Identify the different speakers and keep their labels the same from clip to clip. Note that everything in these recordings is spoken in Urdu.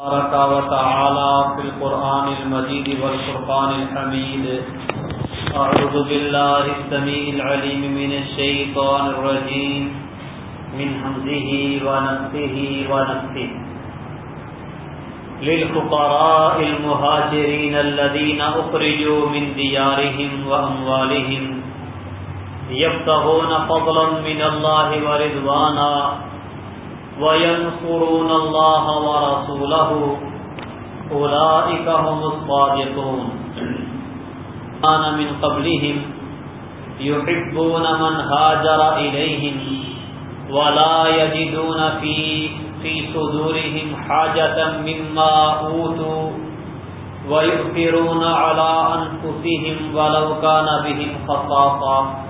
Speaker 1: بارك وتعالى في القرآن المجيد والفرقان الحميد أعوذ بالله السميع العليم من الشيطان الرجيم من همزه ونفسه ونفسه للفقراء المهاجرين الذين أخرجوا من ديارهم وأموالهم يبتغون فضلا من الله ورضوانا وينصرون الله ورسوله. أولئك هم الصادقون. كان من قبلهم يحبون من هاجر إليهم ولا يجدون في في صدورهم حاجة مما أوتوا ويؤثرون على أنفسهم ولو كان بهم خصاصة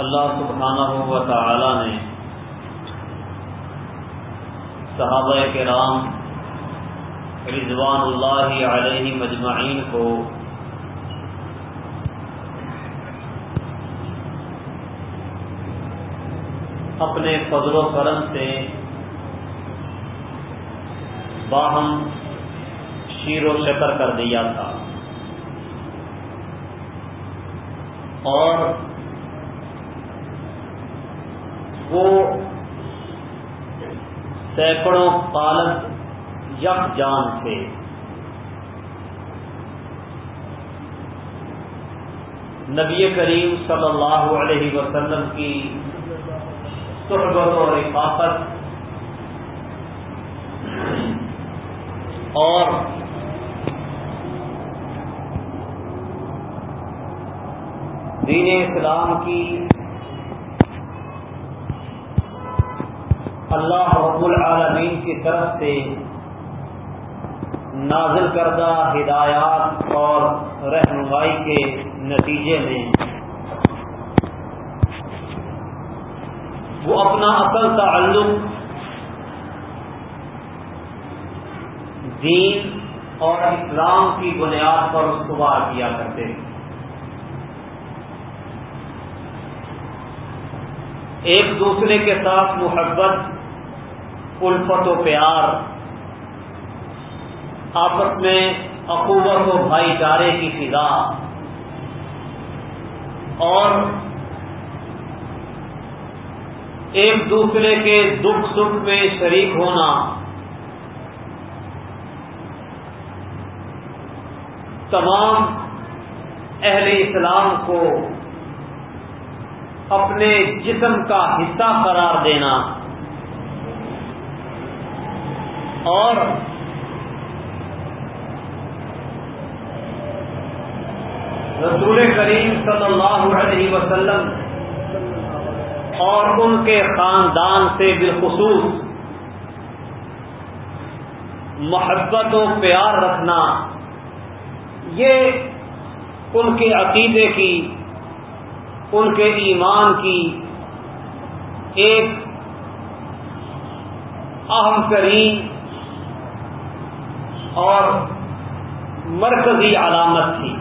Speaker 1: اللہ سبحانہ و تعالی نے صحابہ کرام رضوان اللہ علیہ مجمعین کو اپنے فضل و کرم سے باہم شیر و شکر کر دیا تھا اور وہ سینکڑوں پالک یک جان تھے۔ نبی کریم صلی اللہ علیہ وسلم کی صحبت و رفاقت اور دین اسلام کی اللہ رب العالمین کی طرف سے نازل کردہ ہدایات اور رہنمائی کے نتیجے میں وہ اپنا اصل تعلق دین اور اسلام کی بنیاد پر استوار کیا کرتے ہیں۔ ایک دوسرے کے ساتھ محبت الفت و پیار آپس میں اقوت و بھائی چارے کی فضا، اور ایک دوسرے کے دکھ سکھ میں شریک ہونا، تمام اہل اسلام کو اپنے جسم کا حصہ قرار دینا۔ اور رسول کریم صلی اللہ علیہ وسلم اور ان کے خاندان سے بالخصوص محبت و پیار رکھنا، یہ ان کے عقیدے کی، ان کے ایمان کی ایک اہم ترین اور مرکزی علامت تھی۔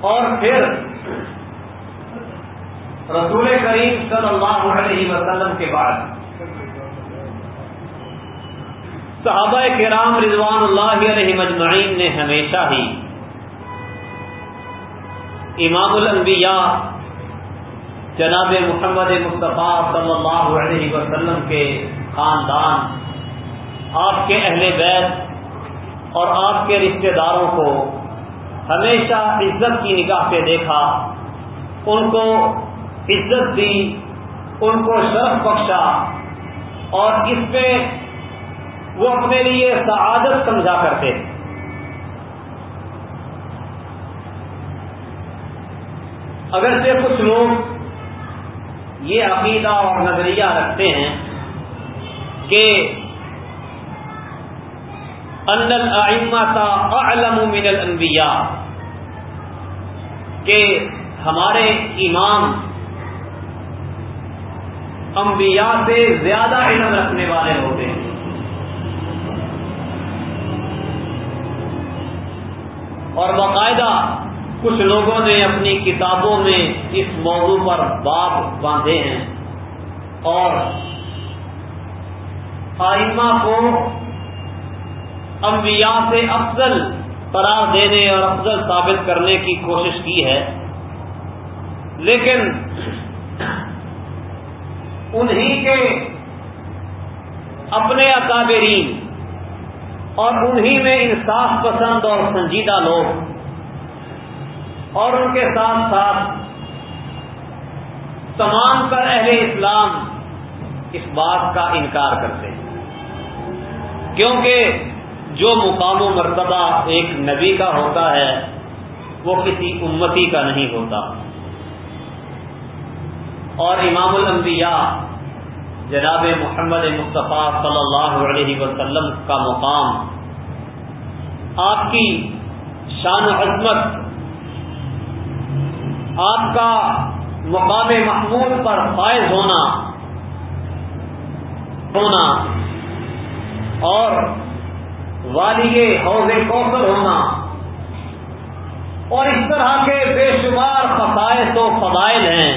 Speaker 1: اور پھر رسول کریم صلی اللہ علیہ وسلم کے بعد۔ صحابہ کرام رضوان اللہ علیہ مجمعین نے ہمیشہ ہی امام الانبیاء جناب محمد مصطفیٰ صلی اللہ علیہ وسلم کے خاندان، آپ کے اہل بیت اور آپ کے رشتہ داروں کو ہمیشہ عزت کی نگاہ سے دیکھا، ان کو عزت دی، ان کو شرف بخشا اور اس پہ وہ اپنے لیے سعادت سمجھا کرتے۔ اگرچہ کچھ لوگ یہ عقیدہ اور نظریہ رکھتے ہیں کہ ان اعلم من الانبیاء، کہ ہمارے امام انبیاء سے زیادہ علم رکھنے والے ہوتے ہیں۔ اور باقاعدہ کچھ لوگوں نے اپنی کتابوں میں اس موضوع پر باب باندھے ہیں اور آئمہ کو انبیاء سے افضل قرار دینے اور افضل ثابت کرنے کی کوشش کی ہے۔ لیکن انہی کے اپنے اکابرین اور انہی میں انصاف پسند اور سنجیدہ لوگ اور ان کے ساتھ ساتھ تمام کر اہل اسلام اس بات کا انکار کرتے ہیں۔ کیونکہ جو مقام و مرتبہ ایک نبی کا ہوتا ہے، وہ کسی امتی کا نہیں ہوتا۔ اور امام الانبیاء جناب محمد مصطفیٰ صلی اللہ علیہ وسلم کا مقام آپ کی شان و عظمت آپ کا مقام محمود پر فائز ہونا ہونا، اور والی حوض کوثر ہونا۔ اور اس طرح کے بے شمار فقائد و فضائل ہیں،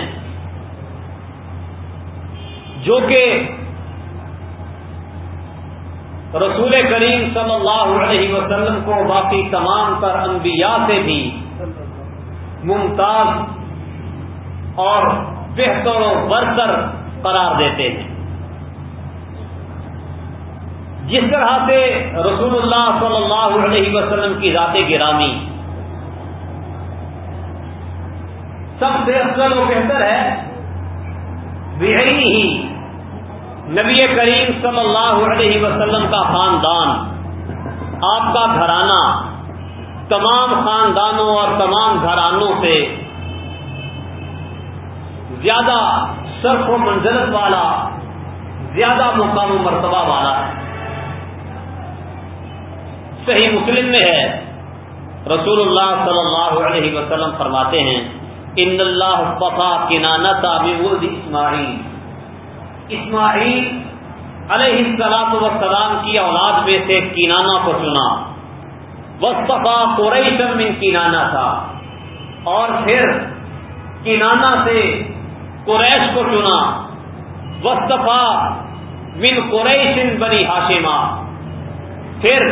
Speaker 1: جو کہ رسول کریم صلی اللہ علیہ وسلم کو باقی تمام تر انبیاء سے بھی ممتاز اور بہتر و برتر قرار دیتے ہیں۔ جس طرح سے رسول اللہ صلی اللہ علیہ وسلم کی ذات گرامی سب سے افضل و بہتر ہے ہی نبی کریم صلی اللہ علیہ وسلم کا خاندان، آپ کا گھرانہ تمام خاندانوں اور تمام گھرانوں سے زیادہ سرف و منزلت والا، زیادہ مقام و مرتبہ والا ہے۔ صحیح مسلم میں ہے۔ رسول اللہ صلی اللہ علیہ وسلم فرماتے ہیں، ان اللہ ففا کنانتا ولد اسماعیل. اسماعیل علیہ السلام وسلام کی اولاد میں سے کینانا کو چنا۔ وصطفا قریشم من کینانا تھا اور پھر کینانا سے قریش کو چنا۔ وصطفا من قریش بنی ہاشما پھر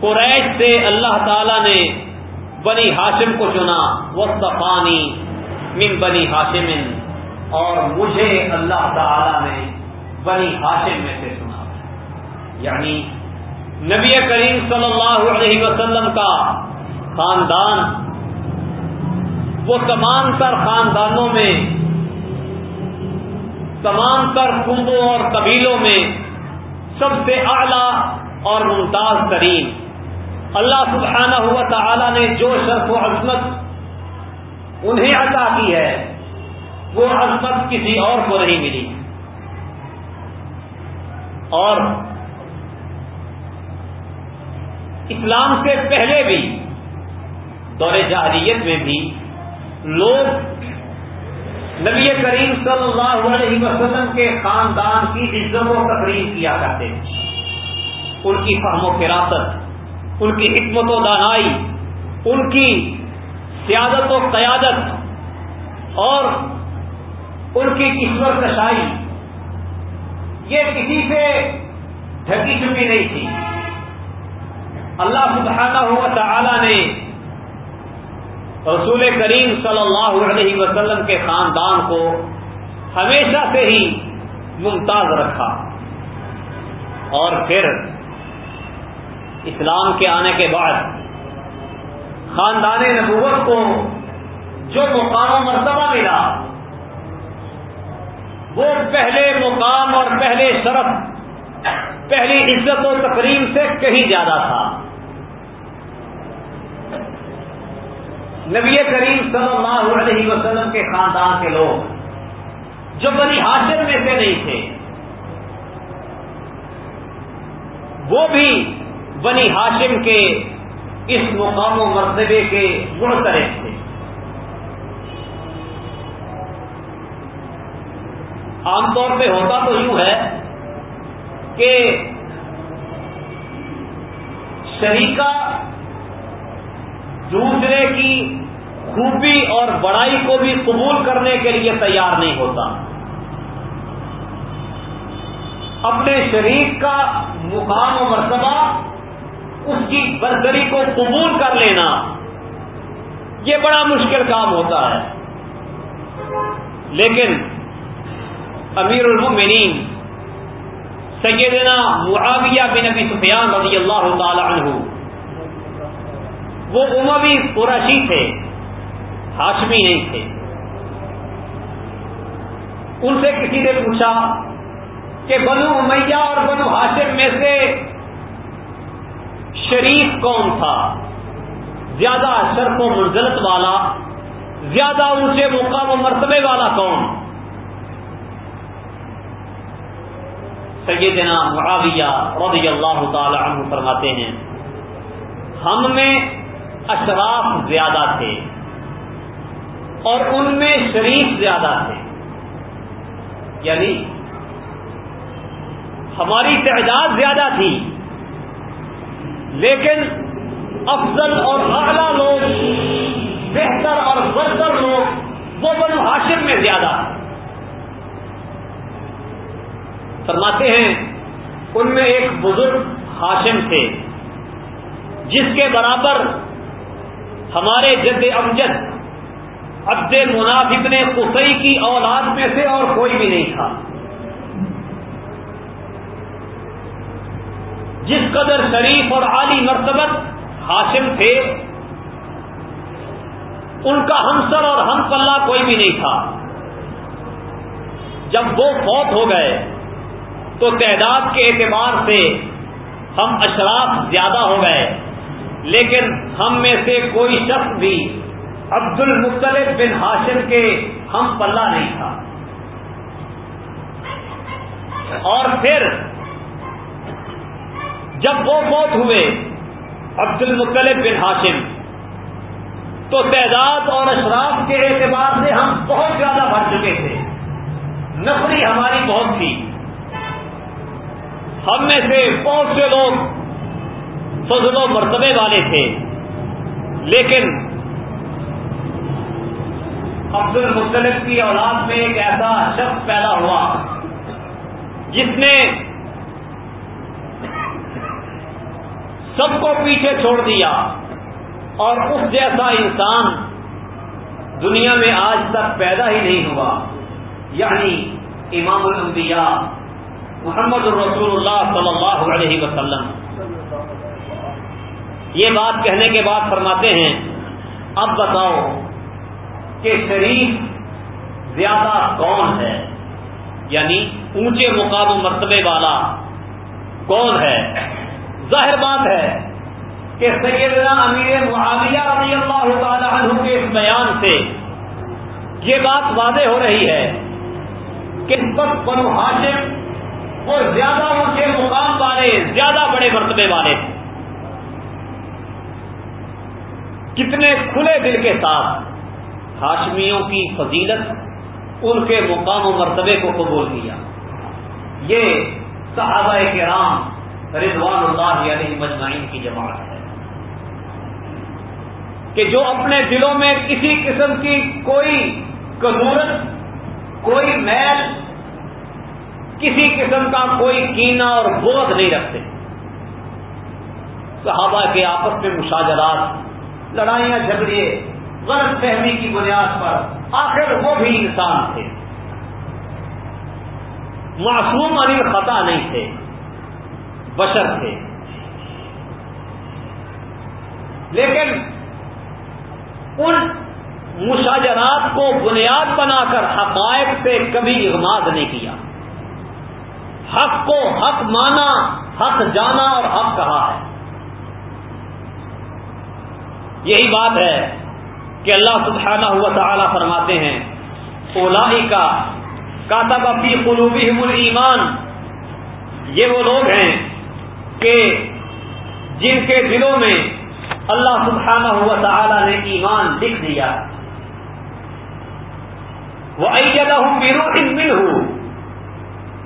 Speaker 1: قریش سے اللہ تعالی نے بنی ہاشم کو چنا۔ وسطانی من بنی ہاشم اور مجھے اللہ تعالی نے بنی ہاشم میں سے سنا یعنی نبی کریم صلی اللہ علیہ وسلم کا خاندان، وہ تمام تر خاندانوں میں، تمام تر کنبوں اور قبیلوں میں سب سے اعلی اور ممتاز ترین۔ اللہ سبحانہ ہوا تعالی نے جو شرف و عظمت انہیں عطا کی ہے، وہ عظمت کسی اور کو نہیں ملی۔ اور اسلام سے پہلے بھی دور جہریت میں بھی لوگ نبی کریم صلی اللہ علیہ وسلم کے خاندان کی عزت و تقریب کیا کرتے ان کی فہم و فراست، ان کی حکمت و دہائی، ان کی سیادت و قیادت اور ان کی کشور کشائی، یہ کسی سے ڈھکی چکی نہیں تھی۔ اللہ سبحانہ ہوا تعالی نے رسول کریم صلی اللہ علیہ وسلم کے خاندان کو ہمیشہ سے ہی ممتاز رکھا۔ اور پھر اسلام کے آنے کے بعد خاندان نبوت کو جو مقام و مرتبہ ملا، وہ پہلے مقام اور پہلے شرف، پہلی عزت و تقریم سے کہیں زیادہ تھا۔ نبی کریم صلی اللہ علیہ وسلم کے خاندان کے لوگ جو بنی حاصل میں سے نہیں تھے، وہ بھی بنی ہاشم کے اس مقام و مرتبے کے محترف تھے۔ عام طور پہ ہوتا تو یوں ہے کہ شریکہ دوسرے کی خوبی اور بڑائی کو بھی قبول کرنے کے لیے تیار نہیں ہوتا۔ اپنے شریک کا مقام و مرتبہ، اس کی برتری کو قبول کر لینا، یہ بڑا مشکل کام ہوتا ہے۔ لیکن امیر المؤمنین سیدنا معاویہ بن ابی سفیان رضی اللہ تعالی عنہ وہ اموی قرشی تھے، ہاشمی نہیں تھے۔ ان سے کسی نے پوچھا کہ بنو امیہ اور بنو ہاشم میں سے شریف کون تھا؟ زیادہ شرف و منزلت والا، زیادہ اونچے مقام و مرتبے والا کون؟ سیدنا معاویہ رضی اللہ تعالی عنہ فرماتے ہیں، ہم میں اشراف زیادہ تھے اور ان میں شریف زیادہ تھے۔ یعنی ہماری تعداد زیادہ تھی، لیکن افضل اور اعلیٰ لوگ، بہتر اور برتر لوگ وہ بنو ہاشم میں زیادہ فرماتے ہیں، ان میں ایک بزرگ ہاشم تھے، جس کے برابر ہمارے جد امجد، عبد منافق نے قصئی کی اولاد میں سے اور کوئی بھی نہیں تھا۔ جس قدر شریف اور عالی مرتبت حاشم تھے، ان کا ہمسر اور ہم پلہ کوئی بھی نہیں تھا۔ جب وہ فوت ہو گئے، تو تعداد کے اعتبار سے ہم اشراف زیادہ ہو گئے۔ لیکن ہم میں سے کوئی شخص بھی عبد المختلف بن ہاشم کے ہم پلہ نہیں تھا۔ اور پھر جب وہ موت ہوئے عبد المختلف بن ہاشم تو تعداد اور اشراف کے اعتبار سے ہم بہت زیادہ بڑھ چکے تھے۔ نفری ہماری بہت تھی۔ ہم میں سے بہت سے لوگ فضل و مرتبے والے تھے۔ لیکن عبد المختلف کی اولاد میں ایک ایسا شخص پیدا ہوا جس نے سب کو پیچھے چھوڑ دیا اور اس جیسا انسان دنیا میں آج تک پیدا ہی نہیں ہوا۔ یعنی امام الانبیاء محمد الرسول اللہ صلی اللہ علیہ وسلم۔ یہ بات کہنے کے بعد فرماتے ہیں، اب بتاؤ کہ شریف زیادہ کون ہے؟ یعنی اونچے مقام و مرتبے والا کون ہے؟ ظاہر بات ہے کہ سیدنا امیر معاویہ رضی اللہ تعالی عنہ کے اس بیان سے یہ بات واضح ہو رہی ہے کہ وقت بنو ہاشم اور زیادہ اونچے مقام والے، زیادہ بڑے مرتبے والے تھے کتنے کھلے دل کے ساتھ ہاشمیوں کی فضیلت ان کے مقام و مرتبے کو قبول کیا۔ یہ صحابہ کرام رضوان اللہ علیہ مجمعین کی جماعت ہے۔ کہ جو اپنے دلوں میں کسی قسم کی کوئی کدورت کوئی میل، کسی قسم کا کوئی کینا اور بوجھ نہیں رکھتے۔ صحابہ کے آپس میں مشاجرات لڑائیاں جھگڑے، غلط فہمی کی بنیاد پر آخر وہ بھی انسان تھے۔ معصوم علی خطا نہیں تھے، بشر تھے۔ لیکن ان مشاجرات کو بنیاد بنا کر حقائق سے کبھی اغماد نہیں کیا۔ حق کو حق مانا، حق جانا اور حق کہا ہے۔ یہی بات ہے کہ اللہ سبحانہ ہوا تعالی فرماتے ہیں اولا کا کاتب اپنی قلوبی الایمان۔ یہ وہ لوگ ہیں کہ جن کے دلوں میں اللہ سبحانہ ہوا تعالی نے ایمان لکھ دیا۔ وہ مل ہوں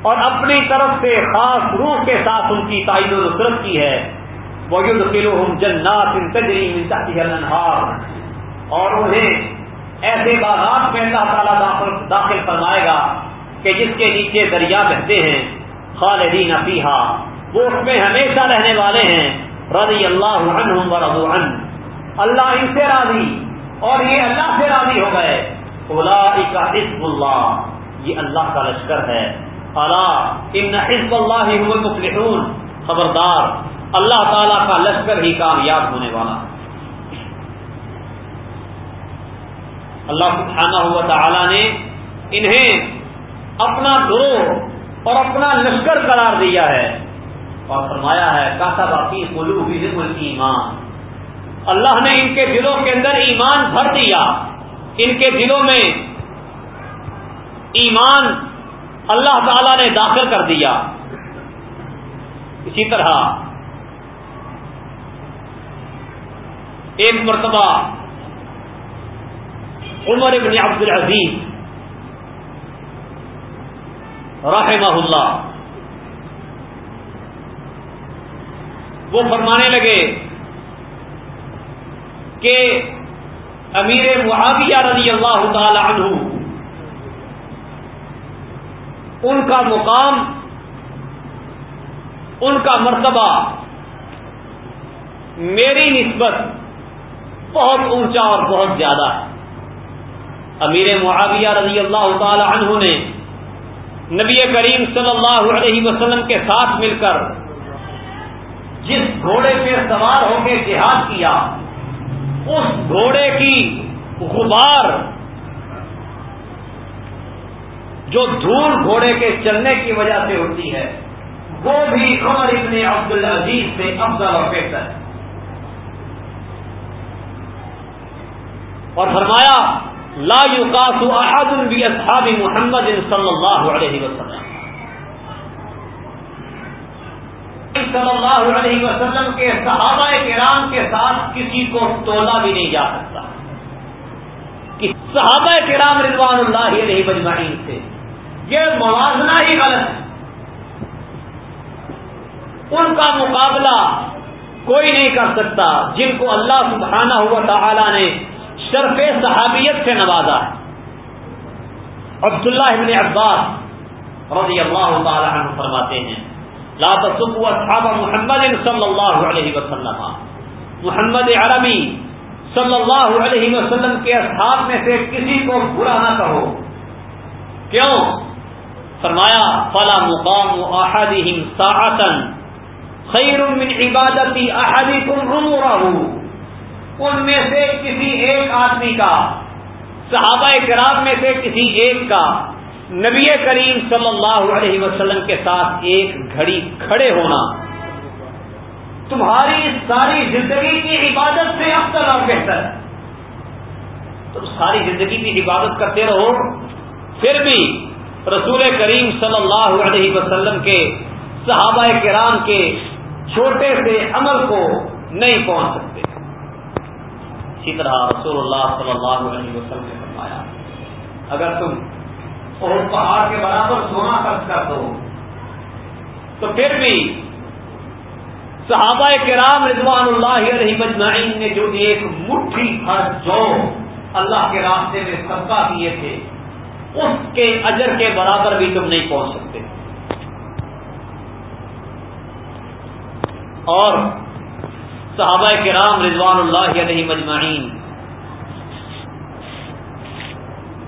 Speaker 1: اور اپنی طرف سے خاص روح کے ساتھ ان کی تائید و نصرت کی ہے۔ وہ جنات اور انہیں ایسے باغات میں اللہ تعالیٰ داخل داخل فرمائے گا کہ جس کے نیچے دریا بہتے ہیں، خالدین فیحا وہ اس میں ہمیشہ رہنے والے ہیں۔ رضی اللہ عنہم و عن اللہ ان سے راضی۔ اور یہ اللہ سے راضی ہو گئے۔ حزب اللہ۔ یہ اللہ کا لشکر ہے۔ اللہ ان حزب اللہ المفلحون۔ خبردار۔ اللہ تعالی کا لشکر ہی کامیاب ہونے والا اللہ سبحانہ ہوا تعالی نے انہیں اپنا گروہ اور اپنا لشکر قرار دیا ہے اور فرمایا ہے، کاسا باقی قلوب ایمان اللہ نے ان کے دلوں کے اندر ایمان بھر دیا۔ ان کے دلوں میں ایمان اللہ تعالی نے داخل کر دیا۔ اسی طرح ایک مرتبہ عمر ابن عبد العزیز رحمہ اللہ وہ فرمانے لگے کہ امیر معاویہ رضی اللہ تعالی عنہ ان کا مقام، ان کا مرتبہ میری نسبت بہت اونچا اور بہت زیادہ۔ ہے امیر معاویہ رضی اللہ تعالی عنہ نے نبی کریم صلی اللہ علیہ وسلم کے ساتھ مل کر جس گھوڑے پہ سوار ہو کے جہاد کیا، اس گھوڑے کی غبار جو دھول گھوڑے کے چلنے کی وجہ سے ہوتی ہے، وہ بھی عمر ابن عبد العزیز سے افضل اور بہتر۔ ہے اور فرمایا، لا يقاس احد باصحاب محمد صلی اللہ علیہ وسلم. صلی اللہ علیہ وسلم کے صحابہ کرام کے ساتھ کسی کو تولا بھی نہیں جا سکتا. کہ صحابہ کرام رضوان اللہ علیہ مجمعین سے؟ یہ موازنہ ہی غلط ہے. ان کا مقابلہ کوئی نہیں کر سکتا جن کو اللہ سبحانہ ہوا تعالی نے شرف صحابیت سے نوازا ہے۔ عبداللہ ابن عباس رضی اللہ تعالی عنہ فرماتے ہیں، لا تصبوا اصحاب محمد صلی اللہ علیہ وسلم۔ محمد عربی صلی اللہ علیہ وسلم کے اصحاب میں سے کسی کو برا نہ کہو۔ کیوں؟ فرمایا، فلا مقام احدہم ساعتا، خیر من عبادتی احدکم عمرہ ان میں سے کسی ایک آدمی کا، صحابہ کرام میں سے کسی ایک کا نبی کریم صلی اللہ علیہ وسلم کے ساتھ ایک گھڑی کھڑے ہونا۔ تمہاری ساری زندگی کی عبادت سے افضل اور بہتر۔ ہے تم ساری زندگی کی عبادت کرتے رہو۔ پھر بھی رسول کریم صلی اللہ علیہ وسلم کے صحابہ کرام کے چھوٹے سے عمل کو نہیں پہنچ سکتے۔ اسی طرح رسول اللہ صلی اللہ علیہ وسلم نے فرمایا، اگر تم اور پہاڑ کے برابر سونا خرچ کر دو، تو پھر بھی صحابہ کرام رضوان اللہ علیہ مجمعین نے جو ایک مٹھی خرچ جو اللہ کے راستے میں صدقہ کیے تھے، اس کے اجر کے برابر بھی تم نہیں پہنچ سکتے۔ اور صحابہ کرام رضوان اللہ علیہ مجمعین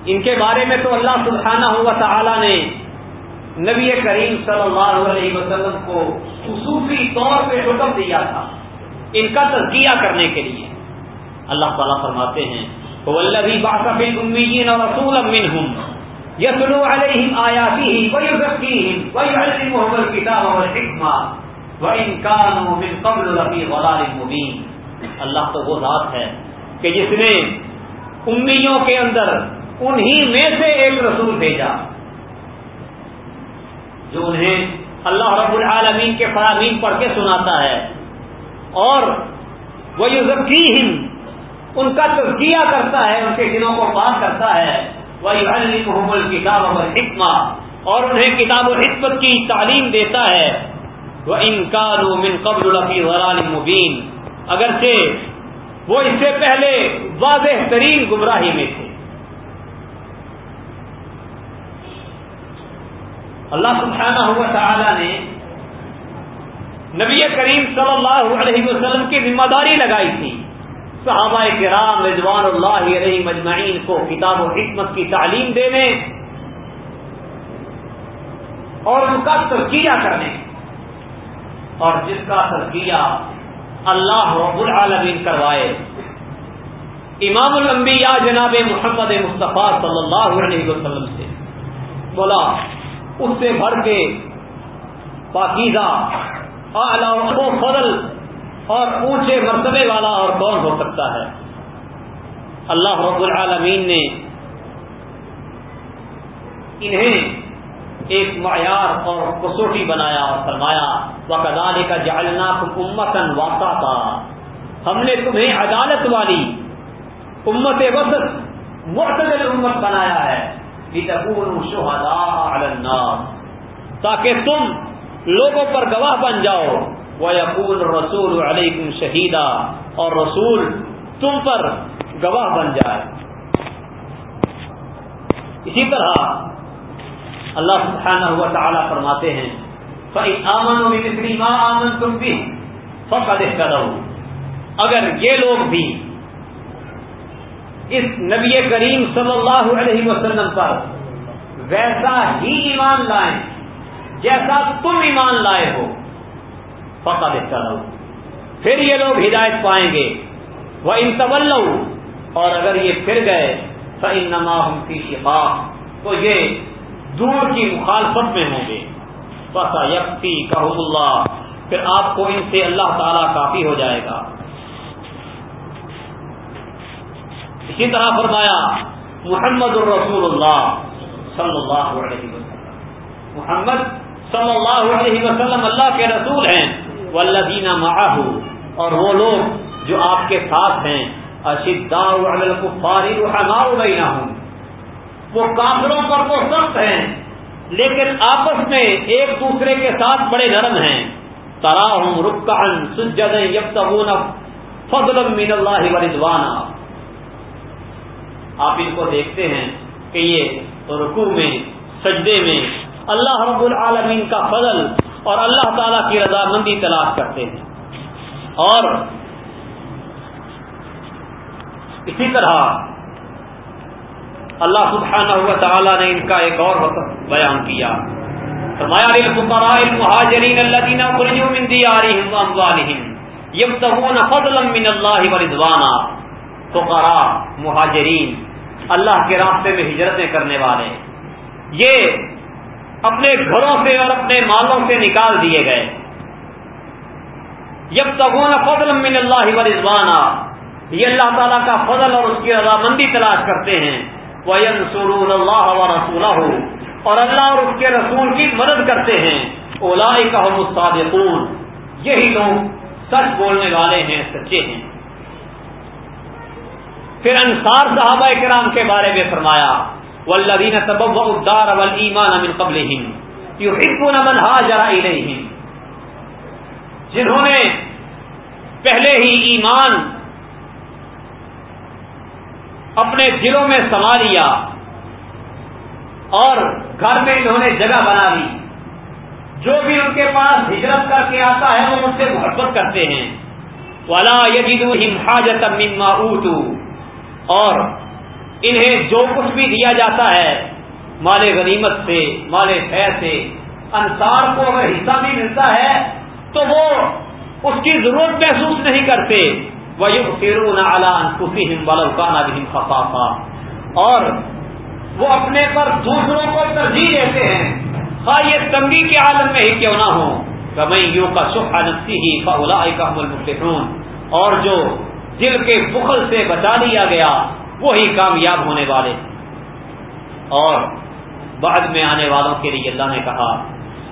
Speaker 1: ان کے بارے میں تو اللہ سبحانہ ہوا تعالی نے نبی کریم صلی اللہ علیہ وسلم کو خصوصی طور پہ حکم دیا تھا ان کا تزکیہ کرنے کے لیے۔ اللہ تعالیٰ فرماتے ہیں رسول یسلو علیہم آیاتی ہی وہی رکھی وہی محمد کتاب اور حکمہ وَإِن مِن قَبْلُ لَفِي ضَلَالٍ اللہ تو وہ ذات ہے کہ جس نے امیوں کے اندر انہی میں سے ایک رسول بھیجا۔ جو انہیں اللہ رب العالمین کے فرامین پڑھ کے سناتا ہے۔ اور وہ یوزکی ان کا تزکیہ کرتا ہے، ان کے دنوں کو پاک کرتا ہے۔ وہ محمد کتاب اور حکمہ اور انہیں کتاب و حکمت کی تعلیم دیتا ہے۔ وہ انکان من قبل ورال مبین اگرچہ وہ اس سے پہلے واضح ترین گمراہی میں تھے۔ اللہ سبحانہ ہوا تعالی نے نبی کریم صلی اللہ علیہ وسلم کی ذمہ داری لگائی تھی۔ صحابہ کرام رضوان اللہ علیہ مجمعین کو کتاب و حکمت کی تعلیم دینے اور ان کا ترکیہ کرنے۔ اور جس کا ترکیہ اللہ رب العالمین کروائے۔ امام الانبیاء جناب محمد مصطفیٰ صلی اللہ علیہ وسلم سے بولا، اس سے بڑھ کے پاکیزہ، اعلی فضل اور اونچے مرتبے والا اور کون ہو سکتا ہے؟ اللہ رب العالمین نے انہیں ایک معیار اور کسوٹی بنایا اور فرمایا وہ کدال کا جالنا امتن واقع تھا ہم نے تمہیں عدالت والی امت وسط، معتدل امت بنایا ہے۔ تاکہ تم لوگوں پر گواہ بن جاؤ۔ وہ یقول رسول علیکم شہیدہ اور رسول تم پر گواہ بن جائے۔ اسی طرح اللہ سبحانہ ہوا تعالیٰ فرماتے ہیں آمن ماں آمن تم بھی فقد اگر یہ لوگ بھی اس نبی کریم صلی اللہ علیہ وسلم پر ویسا ہی ایمان لائیں، جیسا تم ایمان لائے ہو پکا دیکھتا رہو پھر یہ لوگ ہدایت پائیں گے۔ وہ ان طول اور اگر یہ پھر گئے فن نما کی شفا تو یہ دور کی مخالفت میں ہوں گے۔ بس یکتی کہ اللہ پھر آپ کو ان سے اللہ تعالی کافی ہو جائے گا۔ اسی طرح فرمایا، محمد الرسول اللہ صلی اللہ علیہ وسلم۔ محمد صلی اللہ علیہ وسلم اللہ کے رسول ہیں وہ اللہ اور وہ لوگ جو آپ کے ساتھ ہیں۔ اشدا فاری رحمہ ہوں وہ کافروں پر تو سخت ہیں۔ لیکن آپس میں ایک دوسرے کے ساتھ بڑے نرم ہیں۔ ترا ہوں رکن سجد یب فضل من اللہ ورضوانہ آپ ان کو دیکھتے ہیں کہ یہ رکوع میں، سجدے میں اللہ رب العالمین کا فضل اور اللہ تعالی کی رضامندی تلاش کرتے ہیں۔ اور اسی طرح اللہ سبحانہ ہوا تعالیٰ نے ان کا ایک اور وقت بیان کیا۔ مہاجرین اللہ دینا من دیارہم واموالہم یبتغون فضلا من اللہ ورضوانا فقراء، مہاجرین، اللہ کے راستے میں ہجرتیں کرنے والے۔ یہ اپنے گھروں سے اور اپنے مالوں سے نکال دیے گئے۔ جب تگون من اللہ و رضوانہ یہ اللہ تعالیٰ کا فضل اور اس کی رضامندی تلاش کرتے ہیں۔ وہ سرور اللہ رسول اور اللہ اور اس کے رسول کی مدد کرتے ہیں۔ اولا کا مستعدون یہی لوگ سچ بولنے والے ہیں، سچے ہیں۔ پھر انصار صحابہ کرام کے بارے میں فرمایا والذین تبوؤوا الدار والایمان من قبلهم۔ يحبون من هاجر الیہم جنہوں نے پہلے ہی ایمان اپنے دلوں میں سما لیا اور گھر میں انہوں نے جگہ بنا لی۔ جو بھی ان کے پاس ہجرت کر کے آتا ہے، وہ ان سے محبت کرتے ہیں۔ ولا يجدوا حاجة مما اوتوا اور انہیں جو کچھ بھی دیا جاتا ہے، مال غنیمت سے، مال خیر سے، انصار کو اگر حصہ بھی ملتا ہے، تو وہ اس کی ضرورت محسوس نہیں کرتے۔ وہ فرون اعلیٰ انفسی ہم بھی خفافا اور وہ اپنے پر دوسروں کو ترجیح دیتے ہیں۔ خواہ یہ تنگی کے عالم میں ہی کیوں نہ ہو کمائیوں کا سکھ نفسی ہی فلا کا اور جو دل کے بخل سے بچا لیا گیا، وہی کامیاب ہونے والے۔ اور بعد میں آنے والوں کے لیے اللہ نے کہا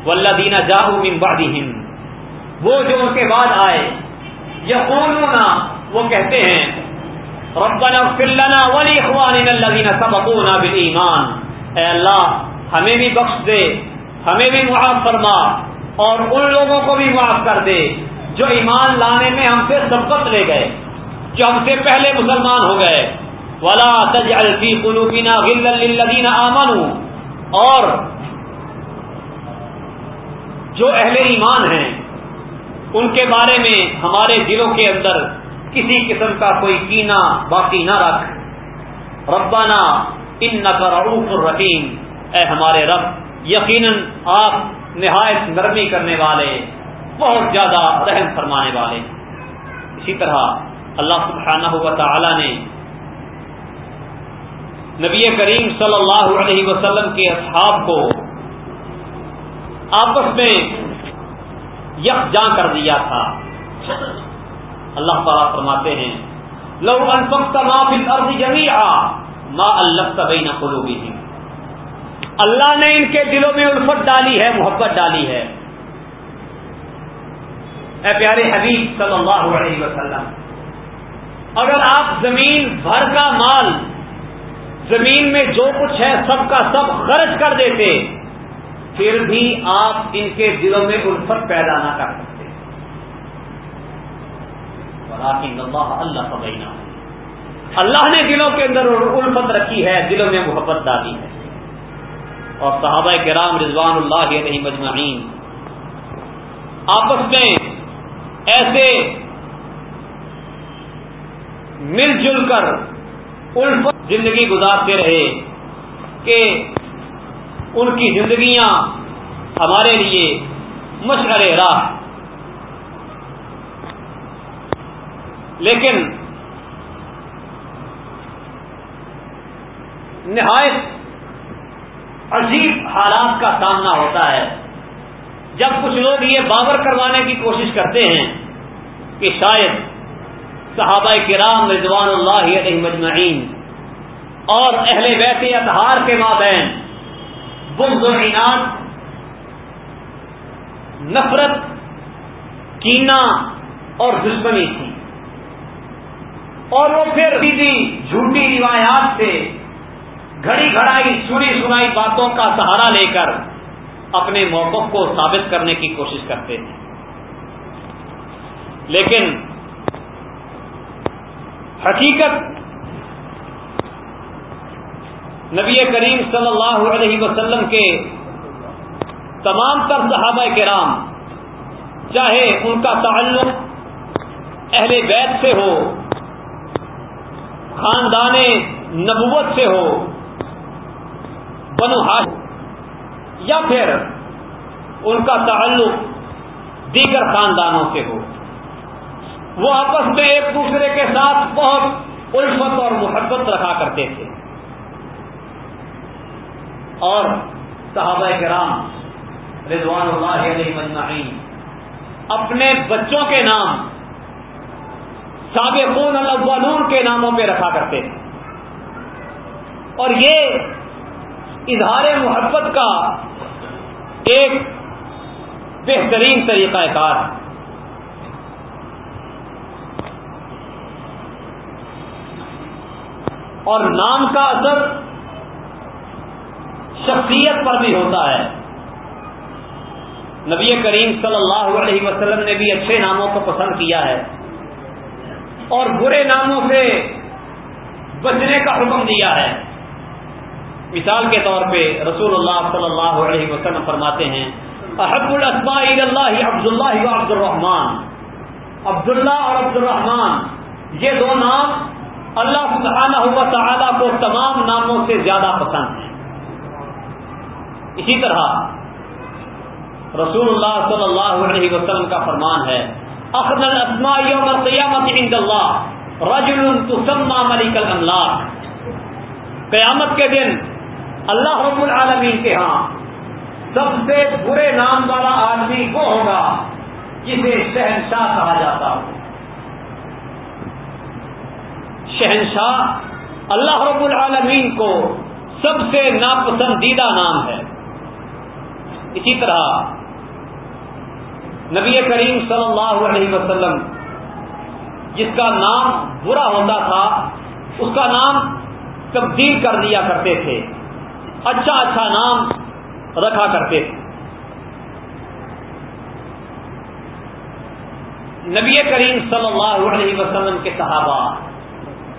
Speaker 1: ولہ دینا جاؤ بعد وہ جو ان کے بعد آئے یقون وہ کہتے ہیں، ربنا اغفر لنا ولاخواننا الذين سبقونا بالایمان اے اللہ، ہمیں بھی بخش دے، ہمیں بھی معاف فرما، اور ان لوگوں کو بھی معاف کر دے، جو ایمان لانے میں ہم سے سبقت لے گئے، جو ہم سے پہلے مسلمان ہو گئے۔ ولا تجعل في قلوبنا غلا للذين امنوا اور جو اہل ایمان ہیں ان کے بارے میں ہمارے دلوں کے اندر کسی قسم کا کوئی کینا باقی نہ رکھ۔ ربانہ ان نقروف الرحیم۔ اے ہمارے رب، یقیناً آپ نہایت نرمی کرنے والے، بہت زیادہ رحم فرمانے والے۔ اسی طرح اللہ سبحانہ ہوا تعالی نے نبی کریم صلی اللہ علیہ وسلم کے اصحاب کو آپس میں یکجاں کر دیا تھا۔ اللہ تعالیٰ فرماتے ہیں، لو انفقت ما فی الارض جميعا ما الفت بین قلوبهم اللہ نے ان کے دلوں میں الفت ڈالی ہے، محبت ڈالی ہے۔ اے پیارے حبیب صلی اللہ علیہ وسلم، اگر آپ زمین بھر کا مال، زمین میں جو کچھ ہے، سب کا سب خرچ کر دیتے پھر بھی آپ ان کے دلوں میں الفت پیدا نہ کر سکتے۔ اللہ اللہ فبینہ اللہ نے دلوں کے اندر الفت رکھی ہے، دلوں میں محبت ڈالی ہے۔ اور صحابہ کرام رضوان اللہ علیہ مجمعین آپس میں ایسے مل جل کر الفت زندگی گزارتے رہے کہ ان کی زندگیاں ہمارے لیے مشغر راہ۔ لیکن نہایت عجیب حالات کا سامنا ہوتا ہے۔ جب کچھ لوگ یہ باور کروانے کی کوشش کرتے ہیں کہ شاید صحابہ کرام رضوان اللہ علیہ مجمعین اور اہل بیت اتہار کے مابین بغض و عناد نفرت، کینا اور دشمنی تھی۔ اور وہ پھر سیدھی جھوٹی روایات سے، گھڑی گھڑائی سنی سنائی باتوں کا سہارا لے کر اپنے موقف کو ثابت کرنے کی کوشش کرتے تھے۔ لیکن حقیقت نبی کریم صلی اللہ علیہ وسلم کے تمام تر صحابہ کرام، چاہے ان کا تعلق اہل بیت سے ہو، خاندان نبوت سے ہو، بنو ہاش یا پھر ان کا تعلق دیگر خاندانوں سے ہو۔ وہ آپس میں ایک دوسرے کے ساتھ بہت الفت اور محبت رکھا کرتے تھے۔ اور صحابہ کرام رضوان اللہ علیہ مجمعین اپنے بچوں کے نام، سابقون الاولون کے ناموں پہ رکھا کرتے تھے اور یہ اظہار محبت کا ایک بہترین طریقہ کار ہے۔ اور نام کا اثر شخصیت پر بھی ہوتا ہے۔ نبی کریم صلی اللہ علیہ وسلم نے بھی اچھے ناموں کو پسند کیا ہے۔ اور برے ناموں سے بچنے کا حکم دیا ہے۔ مثال کے طور پہ رسول اللہ صلی اللہ علیہ وسلم فرماتے ہیں، احب الاسماء اللہ عبد اللہ و عبد الرحمان عبداللہ اور عبد الرحمان یہ دو نام اللہ سبحانہ ہوا تعالیٰ کو تمام ناموں سے زیادہ پسند ہیں۔ اسی طرح رسول اللہ صلی اللہ علیہ وسلم کا فرمان ہے، اخذ الاسماء یوم القیامت عند اللہ، رجل تسمى ملک الاملاک۔ قیامت کے دن اللہ رب العالمین کے ہاں سب سے برے نام والا آدمی وہ ہوگا جسے شہنشاہ کہا جاتا ہو۔ شہنشاہ اللہ رب العالمین کو سب سے ناپسندیدہ نام ہے۔ اسی طرح نبی کریم صلی اللہ علیہ وسلم جس کا نام برا ہوتا تھا، اس کا نام تبدیل کر دیا کرتے تھے۔ اچھا اچھا نام رکھا کرتے تھے۔ نبی کریم صلی اللہ علیہ وسلم کے صحابہ،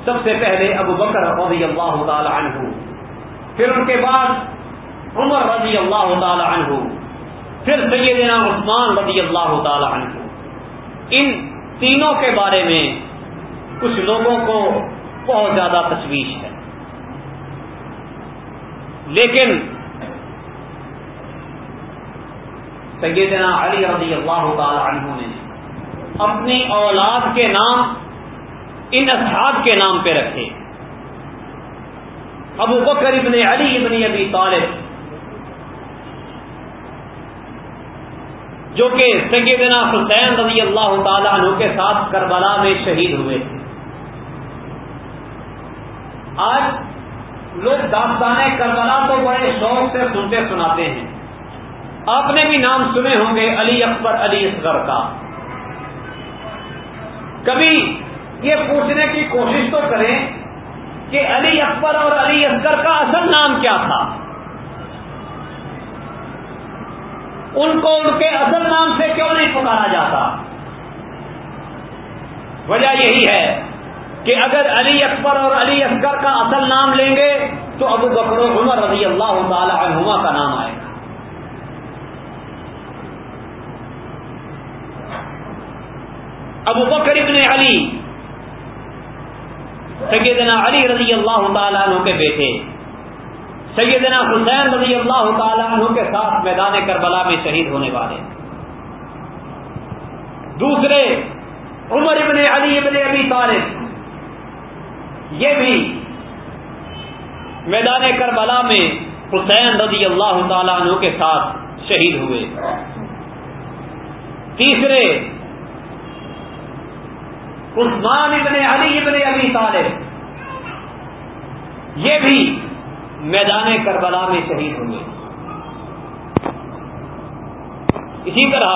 Speaker 1: سب سے پہلے ابو بکر رضی اللہ تعالی عنہ، پھر ان کے بعد عمر رضی اللہ تعالی عنہ، پھر سیدنا عثمان رضی اللہ تعالی عنہ۔ ان تینوں کے بارے میں کچھ لوگوں کو بہت زیادہ تشویش ہے۔ لیکن سیدنا علی رضی اللہ تعالی عنہ نے اپنی اولاد کے نام، ان اصحاب کے نام پہ رکھے۔ ابو بکر ابن علی ابن ابی طالب جو کہ سیدنا حسین رضی اللہ تعالی عنہ کے ساتھ کربلا میں شہید ہوئے۔ تھے آج لوگ داستان کربلا تو بڑے شوق سے سنتے سناتے ہیں۔ آپ نے بھی نام سنے ہوں گے علی اکبر علی اصغر کا۔ کبھی یہ پوچھنے کی کوشش تو کریں کہ علی اکبر اور علی اصغر کا اصل نام کیا تھا؟ ان کو ان کے اصل نام سے کیوں نہیں پکارا جاتا؟ وجہ یہی ہے کہ اگر علی اکبر اور علی اصغر کا اصل نام لیں گے تو ابو بکر و عمر رضی اللہ تعالی عنہما کا نام آئے گا۔ ابو بکر ابن علی، سیدنا علی رضی اللہ تعالیٰ عنہ کے بیٹے۔ سیدنا حسین رضی اللہ تعالیٰ عنہ کے ساتھ میدان کربلا میں شہید ہونے والے دوسرے، عمر ابن علی ابن ابی طالب، یہ بھی میدان کربلا میں حسین رضی اللہ تعالیٰ عنہ کے ساتھ شہید ہوئے۔ تیسرے، عثمان ابن علی ابن ابی طالب، یہ بھی میدان کربلا میں شہید ہوئے اسی طرح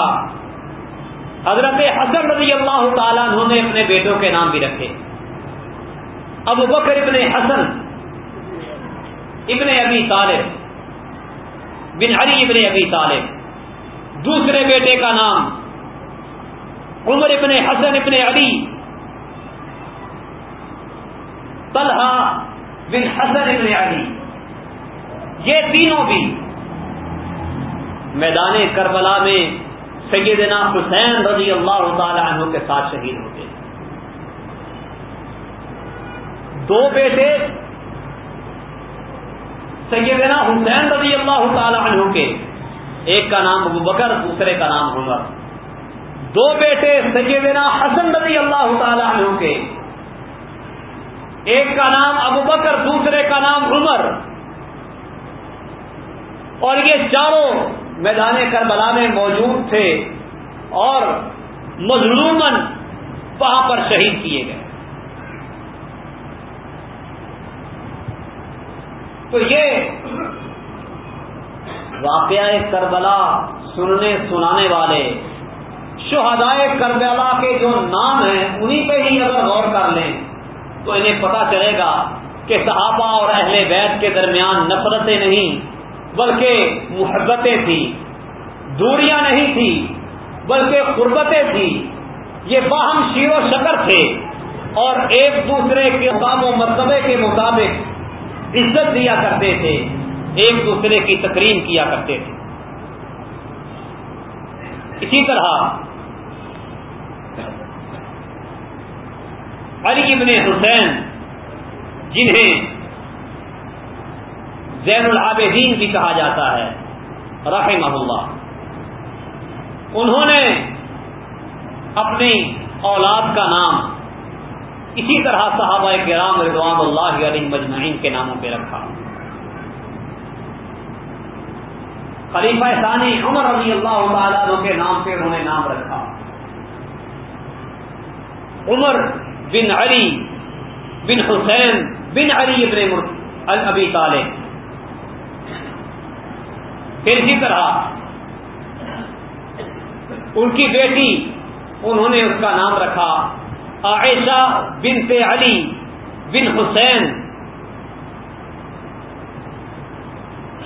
Speaker 1: حضرت حسن رضی اللہ تعالیٰ عنہ نے اپنے بیٹوں کے نام بھی رکھے۔ ابو بکر ابن حسن، ابن ابی طالب، بن علی ابن ابی طالب، دوسرے بیٹے کا نام عمر ابن حسن ابن علی، طلحہ بن حسن ابن علی۔ یہ تینوں بھی میدان کربلا میں سیدنا حسین رضی اللہ تعالی عنہ کے ساتھ شہید ہوتے دو بیٹے سیدنا حسین رضی اللہ تعالی عنہ کے، ایک کا نام ابو بکر، دوسرے کا نام عمر۔ دو بیٹے سیدنا حسن رضی اللہ تعالی عنہ کے، ایک کا نام ابو بکر، دوسرے کا نام عمر۔ اور یہ چاروں میدان کربلا میں موجود تھے اور مظلومن وہاں پر شہید کیے گئے۔ تو یہ واقعہ کربلا سننے سنانے والے شہدائے کربلا کے جو نام ہیں، انہی پہ ہی اگر غور کر لیں تو انہیں پتا چلے گا کہ صحابہ اور اہل بیت کے درمیان نفرتیں نہیں بلکہ محبتیں تھیں، دوریاں نہیں تھی بلکہ قربتیں تھیں۔ یہ باہم شیر و شکر تھے اور ایک دوسرے کے کام و مرتبے کے مطابق عزت دیا کرتے تھے، ایک دوسرے کی تقریم کیا کرتے تھے۔ اسی طرح علی ابن حسین، جنہیں زین العابدین بھی کہا جاتا ہے۔ رحمہ اللہ انہوں نے اپنی اولاد کا نام اسی طرح صحابہ کرام رضوان اللہ علیہ مجمعین کے ناموں پہ رکھا۔ خلیفہ ثانی عمر رضی اللہ تعالیٰ کے نام پہ انہوں نے نام رکھا۔ عمر بن علی بن حسین بن علی ابن ابی طالب۔ پھر اسی طرح ان کی بیٹی، انہوں نے اس کا نام رکھا۔ عائشہ بن علی بن حسین۔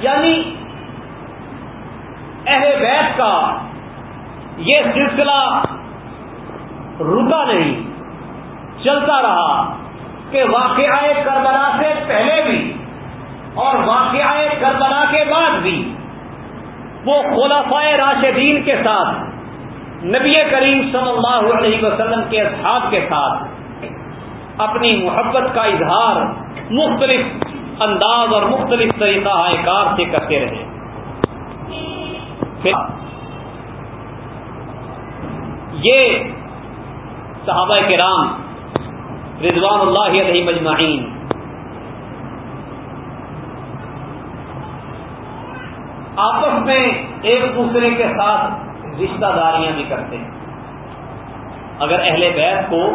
Speaker 1: یعنی اہل بیت کا یہ سلسلہ رکا نہیں، چلتا رہا کہ واقعہ کربلا سے پہلے بھی اور واقعہ کربلا کے بعد بھی۔ وہ خلافۂ راشدین کے ساتھ، نبی کریم صلی اللہ علیہ وسلم کے اصحاب کے ساتھ اپنی محبت کا اظہار مختلف انداز اور مختلف طریقہ کار سے کرتے رہے۔ یہ صحابہ کرام رضوان اللہ علیہ مجمعین آپس میں ایک دوسرے کے ساتھ رشتہ داریاں بھی کرتے ہیں۔ اگر اہل بیت کو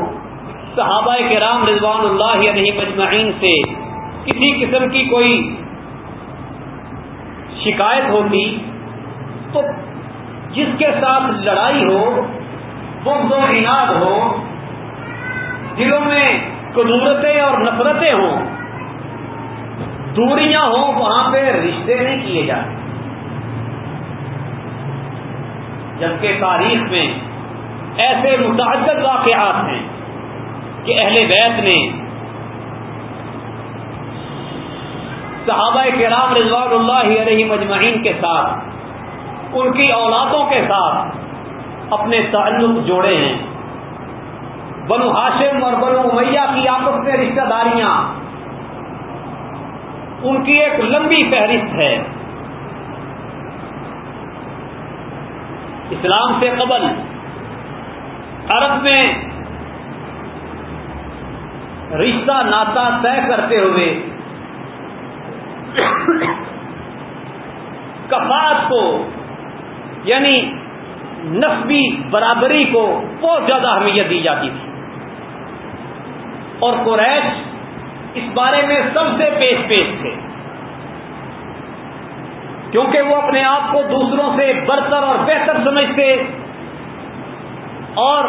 Speaker 1: صحابہ کرام رضوان اللہ علیہ مجمعین سے کسی قسم کی کوئی شکایت ہوتی تو جس کے ساتھ لڑائی ہو وہ دو اناد ہو، دلوں میں قدورتیں اور نفرتیں ہوں، دوریاں ہوں، وہاں پہ رشتے نہیں کیے جاتے۔ جبکہ تاریخ میں ایسے متعدد واقعات ہیں کہ اہل بیت نے صحابہ کرام رضوان اللہ علیہ مجمعین کے ساتھ، ان کی اولادوں کے ساتھ اپنے تعلق جوڑے ہیں۔ بنو ہاشم اور بنو امیہ کی آپس میں رشتہ داریاں، ان کی ایک لمبی فہرست ہے۔ اسلام سے قبل عرب میں رشتہ ناتا طے کرتے ہوئے کفات کو یعنی نسبی برابری کو بہت زیادہ اہمیت دی جاتی تھی۔ اور قریش اس بارے میں سب سے پیش پیش تھے۔ کیونکہ وہ اپنے آپ کو دوسروں سے برتر اور بہتر سمجھتے اور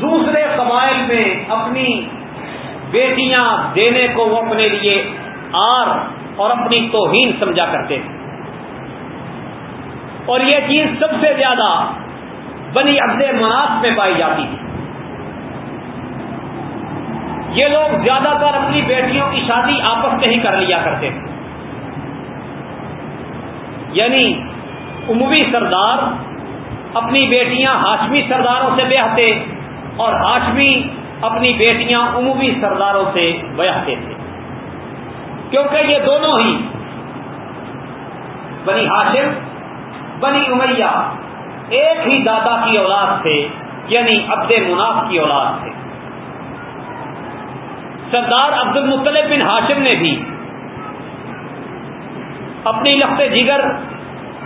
Speaker 1: دوسرے قبائل میں اپنی بیٹیاں دینے کو وہ اپنے لیے آر اور اپنی توہین سمجھا کرتے تھے۔ اور یہ چیز سب سے زیادہ بنی عبد مناس میں پائی جاتی تھی۔ یہ لوگ زیادہ تر اپنی بیٹیوں کی شادی آپس میں ہی کر لیا کرتے تھے۔ یعنی عموی سردار اپنی بیٹیاں ہاشمی سرداروں سے بیاہتے اور ہاشمی اپنی بیٹیاں عمومی سرداروں سے بیاہتے تھے۔ کیونکہ یہ دونوں ہی بنی ہاشم، بنی امیہ ایک ہی دادا کی اولاد تھے یعنی عبد مناف کی اولاد تھے۔ سردار عبد المطلب بن ہاشم نے بھی اپنی لفظ جگر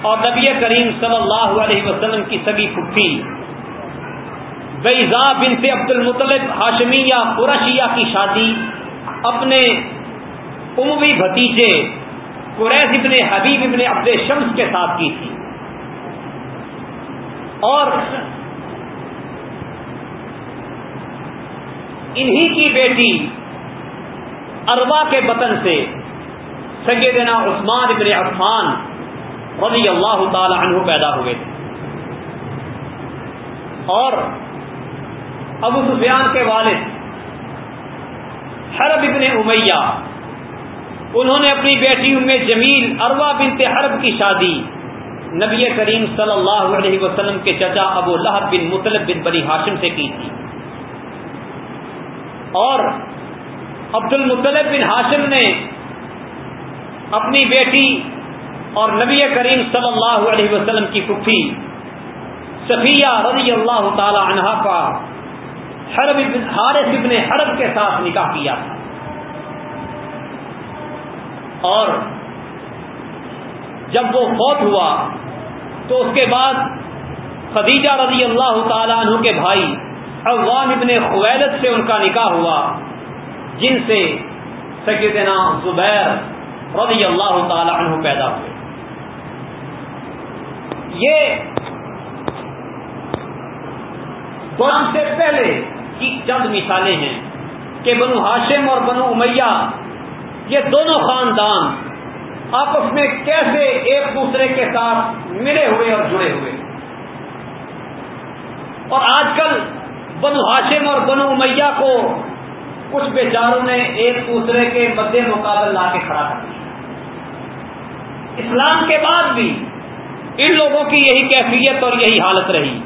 Speaker 1: اور نبی کریم صلی اللہ علیہ وسلم کی سگی پھٹھی بیزا بن سے عبد المطلب ہاشمیہ قرشیہ کی شادی، اپنے عموی بھتیجے قریش ابن حبیب ابن عبد شمس کے ساتھ کی تھی۔ اور انہی کی بیٹی اروا کے بطن سے سیدنا عثمان ابن عفان رضی اللہ تعالی عنہ پیدا ہوئے تھے۔ اور ابو سفیان کے والد حرب ابن امیہ، انہوں نے اپنی بیٹی ام جمیل اروا بنت حرب کی شادی نبی کریم صلی اللہ علیہ وسلم کے چچا ابو لہب بن مطلب بن بنی ہاشم سے کی تھی۔ اور عبد المطلب بن ہاشم نے اپنی بیٹی اور نبی کریم صلی اللہ علیہ وسلم کی پھوپھی صفیہ رضی اللہ تعالی عنہا کا حرب حارث ابن حرب کے ساتھ نکاح کیا تھا۔ اور جب وہ فوت ہوا تو اس کے بعد خدیجہ رضی اللہ تعالی عنہ کے بھائی عوام ابن خویلت سے ان کا نکاح ہوا، جن سے سیدنا زبیر رضی اللہ تعالی عنہ پیدا ہوئے۔ یہ قرآن سے پہلے کی چند مثالیں ہیں کہ بنو ہاشم اور بنو امیہ، یہ دونوں خاندان آپس میں کیسے ایک دوسرے کے ساتھ ملے ہوئے اور جڑے ہوئے۔ اور آج کل بنو ہاشم اور بنو امیہ کو کچھ بیچاروں نے ایک دوسرے کے مد مقابل لا کے کھڑا کر دیا۔ اسلام کے بعد بھی ان لوگوں کی یہی کیفیت اور یہی حالت رہی۔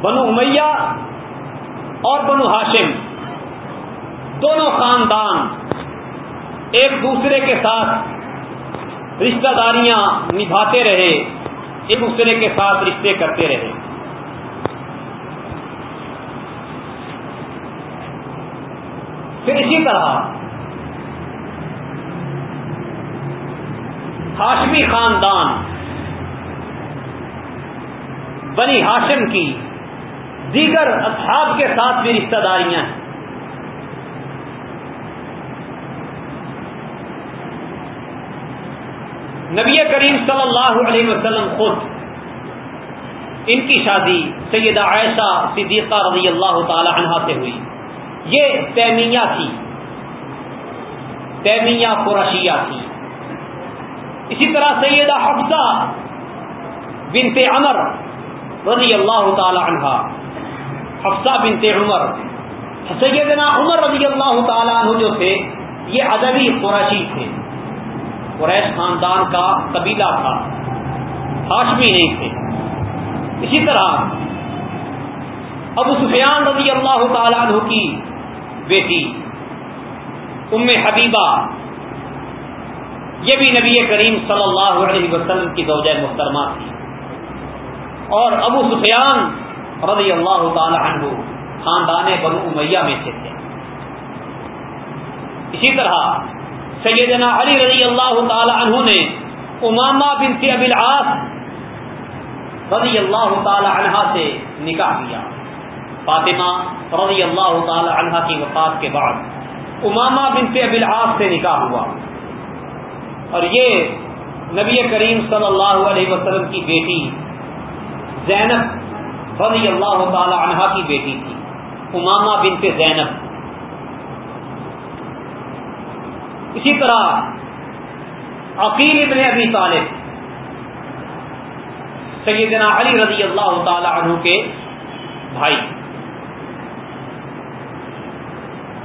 Speaker 1: بنو امیہ اور بنو ہاشم، دونوں خاندان ایک دوسرے کے ساتھ رشتہ داریاں نبھاتے رہے، ایک دوسرے کے ساتھ رشتے کرتے رہے۔ پھر اسی طرح ہاشمی خاندان، بنی ہاشم کی دیگر اصحاب کے ساتھ بھی رشتہ داریاں ہیں۔ نبی کریم صلی اللہ علیہ وسلم خود ان کی شادی سیدہ عائشہ صدیقہ رضی اللہ تعالی عنہ سے ہوئی۔ یہ تیمیہ تھی۔ تیمیہ قرشیہ تھی۔ اسی طرح سیدہ حفصہ بنت عمر رضی اللہ تعالی عنہ۔ حفصہ بنت عمر۔ سیدنا عمر رضی اللہ تعالیٰ عنہ جو تھے، یہ ادبی قرشی تھے۔ قریش خاندان کا قبیلہ تھا۔ ہاشمی نہیں تھے۔ اسی طرح ابو سفیان رضی اللہ تعالیٰ عنہ کی بیٹی، ام حبیبہ۔ یہ بھی نبی کریم صلی اللہ علیہ وسلم کی زوجہ محترمہ تھی۔ اور ابو سفیان رضی اللہ تعالی عنہ خاندان بنو امیہ میں سے تھے۔ اسی طرح سیدنا علی رضی اللہ تعالی عنہ نے اماما بن سی ابل رضی اللہ تعالی عنہ سے نکاح کیا۔ فاطمہ رضی اللہ تعالی عنہ کی وفات کے بعد اماما بن سی ابل سے نکاح ہوا۔ اور یہ نبی کریم صلی اللہ علیہ وسلم کی بیٹی زینب رضی اللہ تعالی عنہ کی بیٹی تھی۔ اماما بن زینب۔ اسی طرح عقیل ابن ابی طالب سیدنا علی رضی اللہ تعالی عنہ کے بھائی۔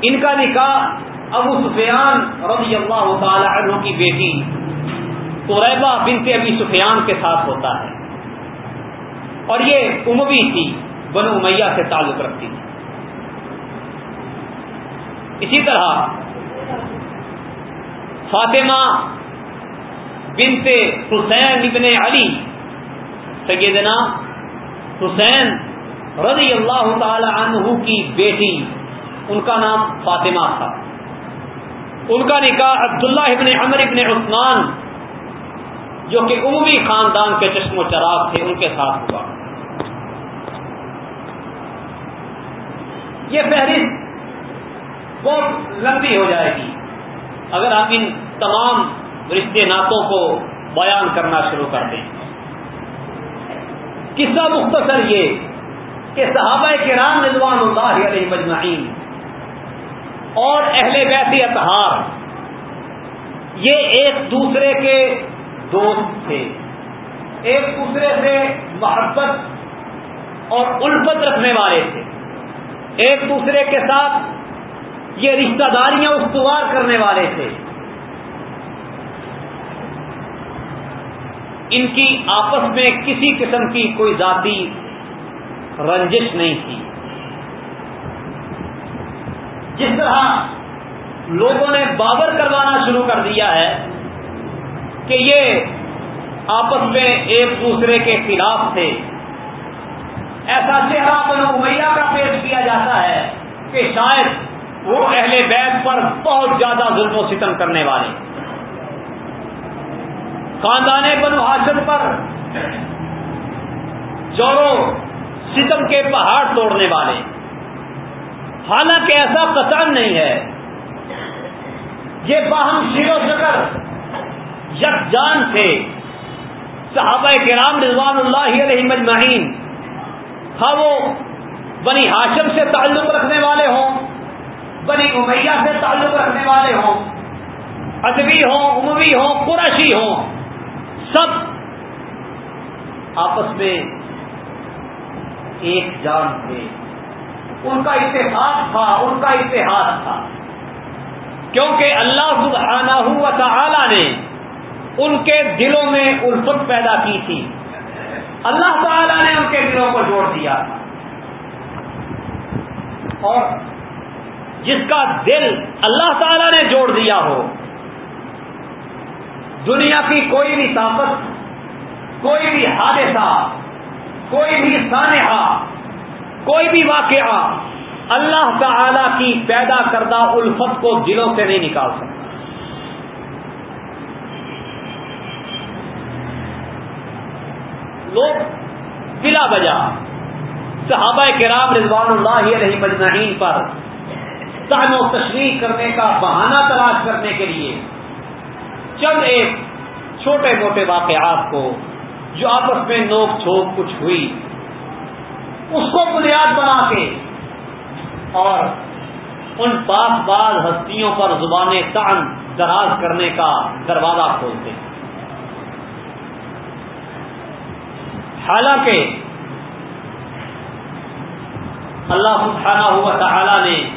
Speaker 1: ان کا نکاح ابو سفیان رضی اللہ تعالی عنہ کی بیٹی قریبہ بنت ابی سفیان کے ساتھ ہوتا ہے۔ اور یہ اموی تھی بن امیہ سے تعلق رکھتی تھی۔ اسی طرح فاطمہ بنت حسین ابن علی سیدنا حسین رضی اللہ تعالی عنہ کی بیٹی ان کا نام فاطمہ تھا۔ ان کا نکاح عبداللہ ابن عمر ابن عثمان، جو کہ عمومی خاندان کے چشم و چراغ تھے، ان کے ساتھ ہوا۔ یہ فہرست بہت لمبی ہو جائے گی۔ اگر آپ ان تمام رشتے ناتوں کو بیان کرنا شروع کر دیں۔ قصہ مختصر یہ کہ صحابہ کے رام رضوان اللہ علیہ مجمعین اور اہل بیت اتہار یہ ایک دوسرے کے دوست تھے۔ ایک دوسرے سے محبت اور الفت رکھنے والے تھے۔ ایک دوسرے کے ساتھ یہ رشتہ داریاں استوار کرنے والے تھے۔ ان کی آپس میں کسی قسم کی کوئی ذاتی رنجش نہیں تھی۔ جس طرح لوگوں نے بابر کروانا شروع کر دیا ہے کہ یہ آپس میں ایک دوسرے کے خلاف تھے۔ ایسا چہرہ بنو امیہ کا پیش کیا جاتا ہے کہ شاید وہ اہل بیت پر بہت زیادہ ظلم و ستم کرنے والے۔ خاندان بنو حاصل پر چوروں ستم کے پہاڑ توڑنے والے۔ حالانکہ ایسا قطن نہیں ہے یہ باہم شیر و شکر یکجان تھے۔ صحابہ کرام رضوان اللہ علیہ مجمعین ہاں وہ بنی ہاشم سے تعلق رکھنے والے ہوں، بنی امیہ سے تعلق رکھنے والے ہوں، ادبی ہوں عموی ہوں قرشی ہوں، سب آپس میں ایک جان تھے۔ ان کا اتحاد تھا، ان کا اتحاد تھا۔ کیونکہ اللہ سبحانہ ہوا تعالی نے ان کے دلوں میں الفت پیدا کی تھی۔ اللہ تعالی نے ان کے دلوں کو جوڑ دیا۔ اور جس کا دل اللہ تعالی نے جوڑ دیا ہو، دنیا کی کوئی بھی طاقت، کوئی بھی حادثہ، کوئی بھی سانحہ کوئی بھی واقعہ اللہ تعالی کی پیدا کردہ الفت کو دلوں سے نہیں نکال سکتا۔ لوگ بلا بجا۔ صحابہ کرام رضوان اللہ علیہ مجمعین پر تہن و تشریح کرنے کا بہانہ تلاش کرنے کے لیے چند ایک چھوٹے موٹے واقعات کو جو آپس میں نوک چھوک کچھ ہوئی۔ اس کو بنیاد بنا کے۔ اور ان پاس باز ہستیوں پر زبانیں تان دراز کرنے کا دروازہ کھولتے ہیں۔ حالانکہ اللہ سبحانہ ہوا تعالی نے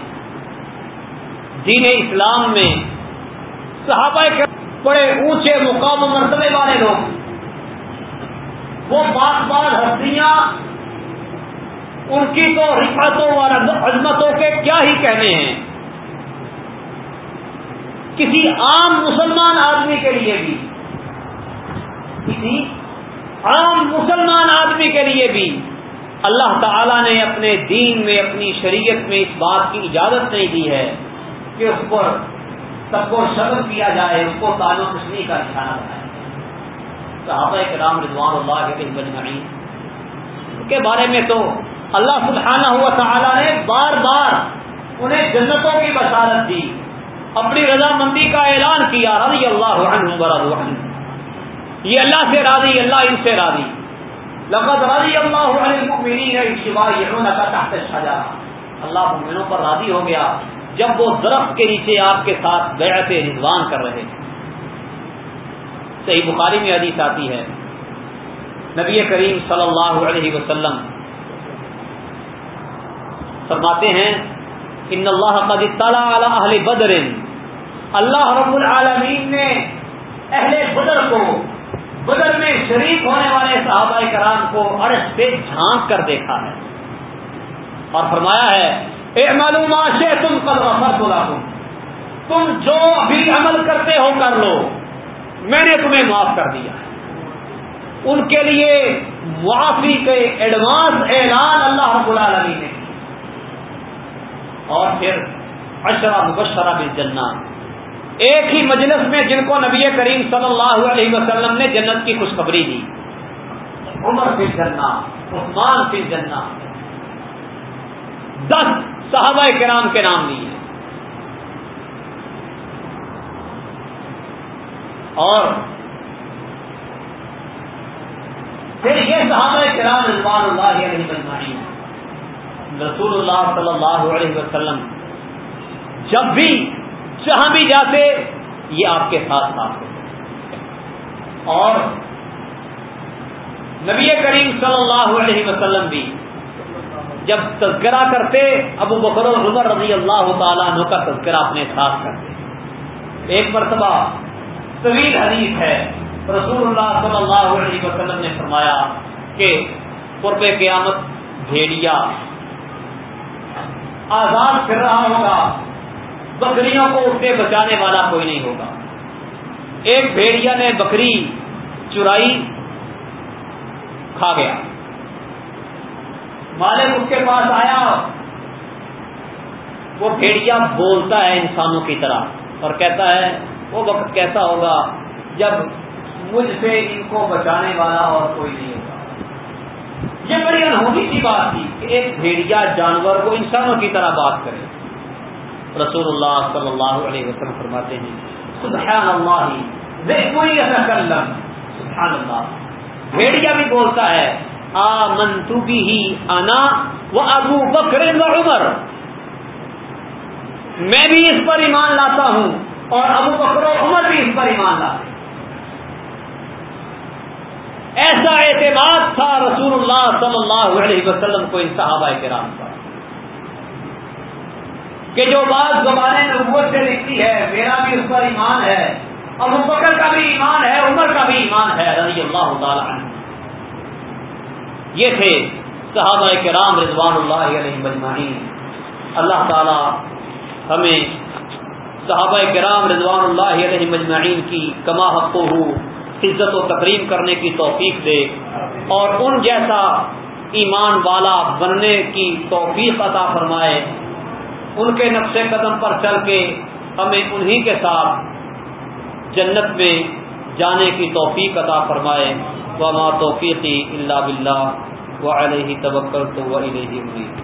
Speaker 1: دین اسلام میں صحابہ کے بڑے اونچے مقام و مرتبے والے لوگ، وہ بات بات ہستیاں ان کی تو رفاتوں اور عظمتوں کے کیا ہی کہنے ہیں؟ کسی عام مسلمان آدمی کے لیے بھی، کسی عام مسلمان آدمی کے لیے بھی اللہ تعالی نے اپنے دین میں، اپنی شریعت میں اس بات کی اجازت نہیں دی ہے کہ اس پر سب کو شرم کیا جائے، اس کو تعلق کشنی کا نشانہ بنایا صحابہ کرام رضوان اللہ کے مجمعین کے بارے میں تو اللہ سبحانہ ہوا تعالیٰ نے بار بار انہیں جنتوں کی بشارت دی، اپنی رضامندی کا اعلان کیا، رضی اللہ عنہ عنہ۔ یہ اللہ سے راضی، اللہ ان سے راضی۔ لقد رضی اللہ عنہ تحت شجا اللہ مؤمنوں پر راضی ہو گیا جب وہ درخت کے نیچے آپ کے ساتھ بیعت رضوان کر رہے تھے۔ صحیح بخاری میں حدیث آتی ہے۔ نبی کریم صلی اللہ علیہ وسلم فرماتے ہیں ان اللہ قد اطلاع علی اہل بدر. اللہ رب العالمین نے اہل بدر کو، بدر میں شریک ہونے والے صحابہ کرام کو عرش سے جھانک کر دیکھا ہے اور فرمایا ہے اے معلوم تم کل تم جو بھی عمل کرتے ہو کر لو، میں نے تمہیں معاف کر دیا ہے۔ ان کے لیے معافی کے ایڈوانس اعلان اللہ رب العالمین نے اور پھر اشرا مبشرہ بھی ایک ہی مجلس میں جن کو نبی کریم صلی اللہ علیہ وسلم نے جنت کی خوشخبری دی۔ عمر فی جنا عثمان فی جنا دس صحابہ کرام کے نام لیے۔ اور پھر یہ صحابہ کرام رضوان اللہ علیہ مجمعین رسول اللہ صلی اللہ علیہ وسلم جب بھی جہاں بھی جاتے، یہ آپ کے ساتھ ساتھ اور نبی کریم صلی اللہ علیہ وسلم بھی جب تذکرہ کرتے، ابو بکر عمر رضی اللہ تعالیٰ عنہ کا تذکرہ اپنے ساتھ کرتے ایک مرتبہ طویل حدیث ہے رسول اللہ صلی اللہ علیہ وسلم نے فرمایا کہ قرب قیامت بھیڑیا آزاد پھر رہا ہوگا، بکریوں کو اس سے بچانے والا کوئی نہیں ہوگا۔ ایک بھیڑیا نے بکری چرائی، کھا گیا۔ مالک اس کے پاس آیا۔ وہ بھیڑیا بولتا ہے انسانوں کی طرح اور کہتا ہے، وہ وقت کیسا ہوگا جب مجھ سے ان کو بچانے والا اور کوئی نہیں ہوگا۔ یہ بڑی انہونی سی بات تھی کہ ایک بھیڑیا جانور کو انسانوں کی طرح بات کرے۔ رسول اللہ صلی اللہ علیہ وسلم فرماتے ہیں، سبحان اللہ سبحان اللہ۔ بھیڑیا بھی بولتا ہے آ منتو بھی ہی انا وہ ابو بکر عمر۔ میں بھی اس پر ایمان لاتا ہوں اور ابو بکر و عمر بھی اس پر ایمان لاتے ایسا اعتماد تھا رسول اللہ صلی اللہ علیہ وسلم کو ان صحابہ کرام پر کہ جو بات زبان نبوت سے لکھتی ہے، میرا بھی اس پر ایمان ہے، ابو بکر کا بھی ایمان ہے، عمر کا بھی ایمان ہے، رضی اللہ تعالی عنہ۔ یہ تھے صحابہ کرام رضوان اللہ علیہ مجمعین۔ اللہ تعالی ہمیں صحابہ کرام رضوان اللہ علیہ مجمعین کی کما حق ہو عزت و تقریم کرنے کی توفیق دے اور ان جیسا ایمان والا بننے کی توفیق عطا فرمائے۔ ان کے نقش قدم پر چل کے ہمیں انہی کے ساتھ جنت میں جانے کی توفیق عطا فرمائے۔ وما توفیقی اللہ بلّہ و علیہ توکل تو وہ علیہ